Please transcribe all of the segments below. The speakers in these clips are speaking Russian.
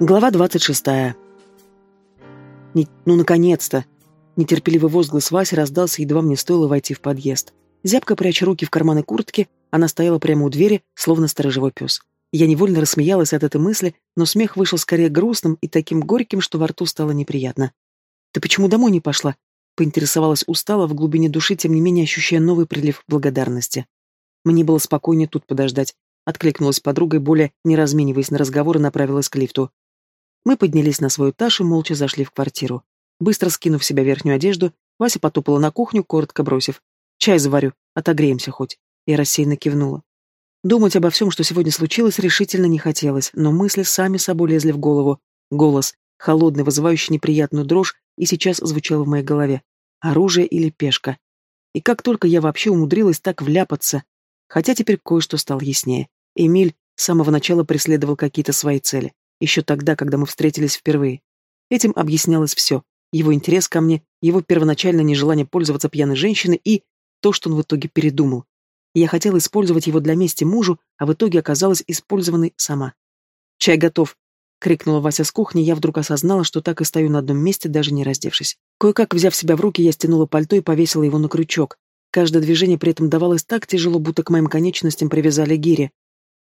Глава двадцать шестая. Не... «Ну, наконец-то!» Нетерпеливый возглас Васи раздался, едва мне стоило войти в подъезд. Зябко пряча руки в карманы куртки, она стояла прямо у двери, словно сторожевой пес. Я невольно рассмеялась от этой мысли, но смех вышел скорее грустным и таким горьким, что во рту стало неприятно. «Ты почему домой не пошла?» Поинтересовалась устало, в глубине души, тем не менее ощущая новый прилив благодарности. Мне было спокойнее тут подождать. Откликнулась подруга и, более не размениваясь на разговор, направилась к лифту. Мы поднялись на свой этаж и молча зашли в квартиру. Быстро скинув себя верхнюю одежду, Вася потопала на кухню, коротко бросив. «Чай заварю, отогреемся хоть». Я рассеянно кивнула. Думать обо всем, что сегодня случилось, решительно не хотелось, но мысли сами собой лезли в голову. Голос, холодный, вызывающий неприятную дрожь, и сейчас звучал в моей голове. Оружие или пешка. И как только я вообще умудрилась так вляпаться, хотя теперь кое-что стало яснее. Эмиль с самого начала преследовал какие-то свои цели еще тогда, когда мы встретились впервые. Этим объяснялось все. Его интерес ко мне, его первоначальное нежелание пользоваться пьяной женщиной и то, что он в итоге передумал. Я хотела использовать его для мести мужу, а в итоге оказалась использованной сама. «Чай готов!» — крикнула Вася с кухни, я вдруг осознала, что так и стою на одном месте, даже не раздевшись. Кое-как, взяв себя в руки, я стянула пальто и повесила его на крючок. Каждое движение при этом давалось так тяжело, будто к моим конечностям привязали гири.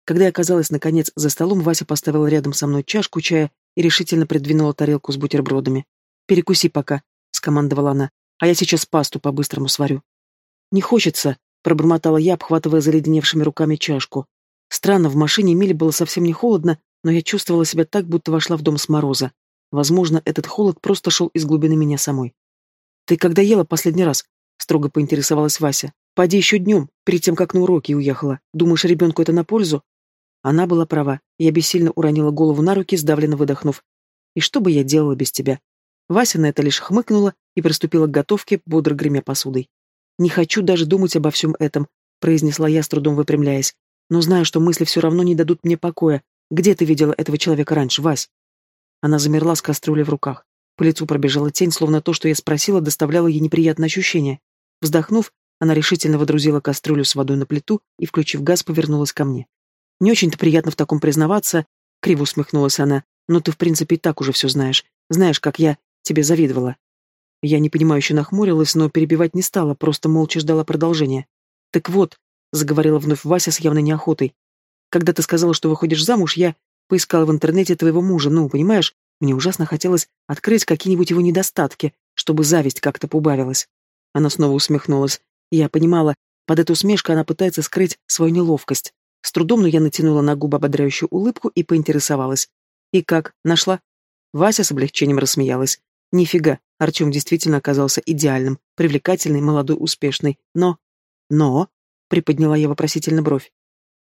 Когда я оказалась, наконец, за столом, Вася поставила рядом со мной чашку чая и решительно придвинула тарелку с бутербродами. «Перекуси пока», — скомандовала она, — «а я сейчас пасту по-быстрому сварю». «Не хочется», — пробормотала я, обхватывая заледеневшими руками чашку. Странно, в машине Миле было совсем не холодно, но я чувствовала себя так, будто вошла в дом с мороза. Возможно, этот холод просто шел из глубины меня самой. «Ты когда ела последний раз?» — строго поинтересовалась Вася. «Поди еще днем, перед тем, как на уроки уехала. Думаешь, ребенку это на пользу?» Она была права. Я бессильно уронила голову на руки, сдавленно выдохнув. И что бы я делала без тебя? Вася на это лишь хмыкнула и приступила к готовке, бодро гремя посудой. «Не хочу даже думать обо всем этом», — произнесла я, с трудом выпрямляясь. «Но знаю, что мысли все равно не дадут мне покоя. Где ты видела этого человека раньше, Вась?» Она замерла с кастрюлей в руках. По лицу пробежала тень, словно то, что я спросила, доставляло ей неприятное ощущение. Вздохнув, она решительно водрузила кастрюлю с водой на плиту и, включив газ, повернулась ко мне. Не очень-то приятно в таком признаваться, криво усмехнулась она, но ты в принципе и так уже все знаешь. Знаешь, как я тебе завидовала. Я непонимающе нахмурилась, но перебивать не стала, просто молча ждала продолжения. Так вот, заговорила вновь Вася с явной неохотой. Когда ты сказала, что выходишь замуж, я поискала в интернете твоего мужа, ну, понимаешь, мне ужасно хотелось открыть какие-нибудь его недостатки, чтобы зависть как-то поубавилась. Она снова усмехнулась. Я понимала, под эту усмешку она пытается скрыть свою неловкость. С трудом, но я натянула на губы ободряющую улыбку и поинтересовалась. «И как? Нашла?» Вася с облегчением рассмеялась. «Нифига, Артем действительно оказался идеальным, привлекательный, молодой, успешный. Но...» «Но...» — приподняла я вопросительно бровь.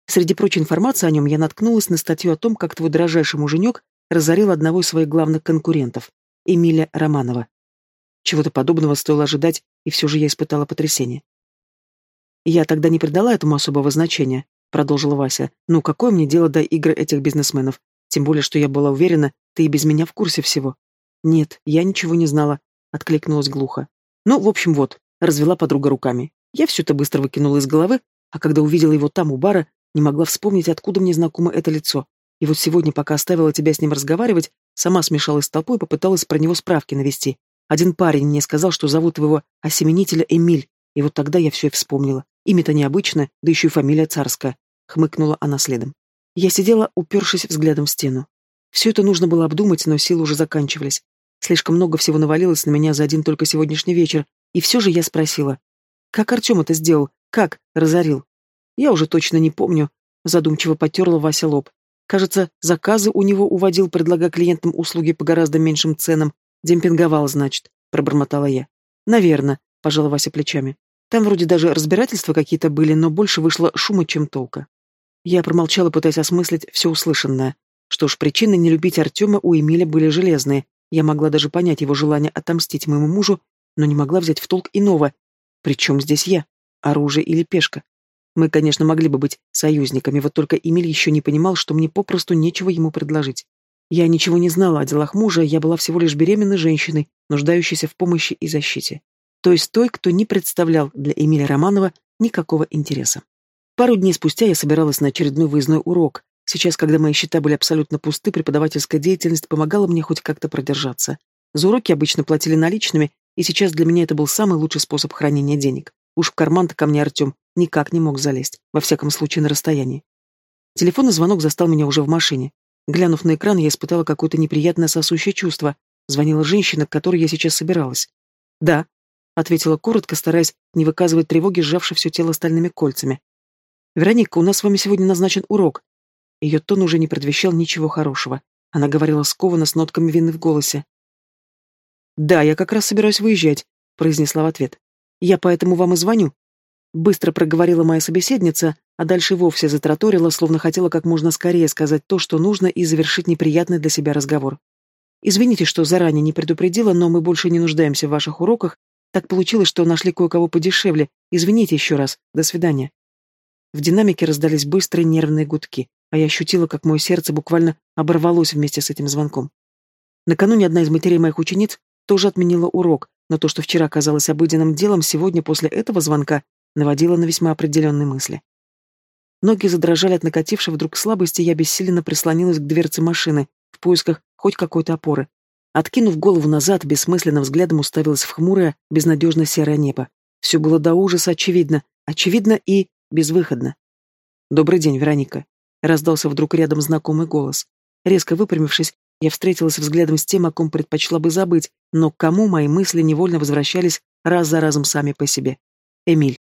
Среди прочей информации о нем я наткнулась на статью о том, как твой дрожайший муженек разорил одного из своих главных конкурентов, Эмиля Романова. Чего-то подобного стоило ожидать, и все же я испытала потрясение. Я тогда не придала этому особого значения, продолжила Вася. «Ну, какое мне дело до игр этих бизнесменов? Тем более, что я была уверена, ты и без меня в курсе всего». «Нет, я ничего не знала», — откликнулась глухо. «Ну, в общем, вот», — развела подруга руками. Я все это быстро выкинула из головы, а когда увидела его там, у бара, не могла вспомнить, откуда мне знакомо это лицо. И вот сегодня, пока оставила тебя с ним разговаривать, сама смешалась с толпой и попыталась про него справки навести. Один парень мне сказал, что зовут его осеменителя Эмиль, и вот тогда я все и вспомнила. Имя-то необычное, да еще и фамилия царская хмыкнула она следом. Я сидела, упершись взглядом в стену. Все это нужно было обдумать, но силы уже заканчивались. Слишком много всего навалилось на меня за один только сегодняшний вечер, и все же я спросила. «Как Артем это сделал? Как? Разорил?» «Я уже точно не помню», — задумчиво потерла Вася лоб. «Кажется, заказы у него уводил, предлагая клиентам услуги по гораздо меньшим ценам. Демпинговал, значит», — пробормотала я. «Наверно», — пожала Вася плечами. «Там вроде даже разбирательства какие-то были, но больше вышло шума, чем толка». Я промолчала, пытаясь осмыслить все услышанное. Что ж, причины не любить Артема у Эмиля были железные. Я могла даже понять его желание отомстить моему мужу, но не могла взять в толк иного. Причем здесь я? Оружие или пешка? Мы, конечно, могли бы быть союзниками, вот только Эмиль еще не понимал, что мне попросту нечего ему предложить. Я ничего не знала о делах мужа, я была всего лишь беременной женщиной, нуждающейся в помощи и защите. То есть той, кто не представлял для Эмиля Романова никакого интереса. Пару дней спустя я собиралась на очередной выездной урок, Сейчас, когда мои счета были абсолютно пусты, преподавательская деятельность помогала мне хоть как-то продержаться. За уроки обычно платили наличными, и сейчас для меня это был самый лучший способ хранения денег. Уж в карман-то ко мне Артем никак не мог залезть, во всяком случае на расстоянии. Телефонный звонок застал меня уже в машине. Глянув на экран, я испытала какое-то неприятное сосущее чувство. Звонила женщина, к которой я сейчас собиралась. «Да», — ответила коротко, стараясь не выказывать тревоги, сжавши все тело стальными кольцами. «Вероника, у нас с вами сегодня назначен урок». Ее тон уже не предвещал ничего хорошего. Она говорила скованно, с нотками вины в голосе. «Да, я как раз собираюсь выезжать», — произнесла в ответ. «Я поэтому вам и звоню». Быстро проговорила моя собеседница, а дальше вовсе затраторила, словно хотела как можно скорее сказать то, что нужно, и завершить неприятный для себя разговор. «Извините, что заранее не предупредила, но мы больше не нуждаемся в ваших уроках. Так получилось, что нашли кое-кого подешевле. Извините еще раз. До свидания». В динамике раздались быстрые нервные гудки, а я ощутила, как мое сердце буквально оборвалось вместе с этим звонком. Накануне одна из матерей моих учениц тоже отменила урок, но то, что вчера казалось обыденным делом, сегодня после этого звонка наводило на весьма определенные мысли. Ноги задрожали от накатившей вдруг слабости, я бессиленно прислонилась к дверце машины, в поисках хоть какой-то опоры. Откинув голову назад, бессмысленным взглядом уставилась в хмурое, безнадежно серое небо. Все было до ужаса очевидно, очевидно и безвыходно. «Добрый день, Вероника», — раздался вдруг рядом знакомый голос. Резко выпрямившись, я встретилась взглядом с тем, о ком предпочла бы забыть, но к кому мои мысли невольно возвращались раз за разом сами по себе. Эмиль.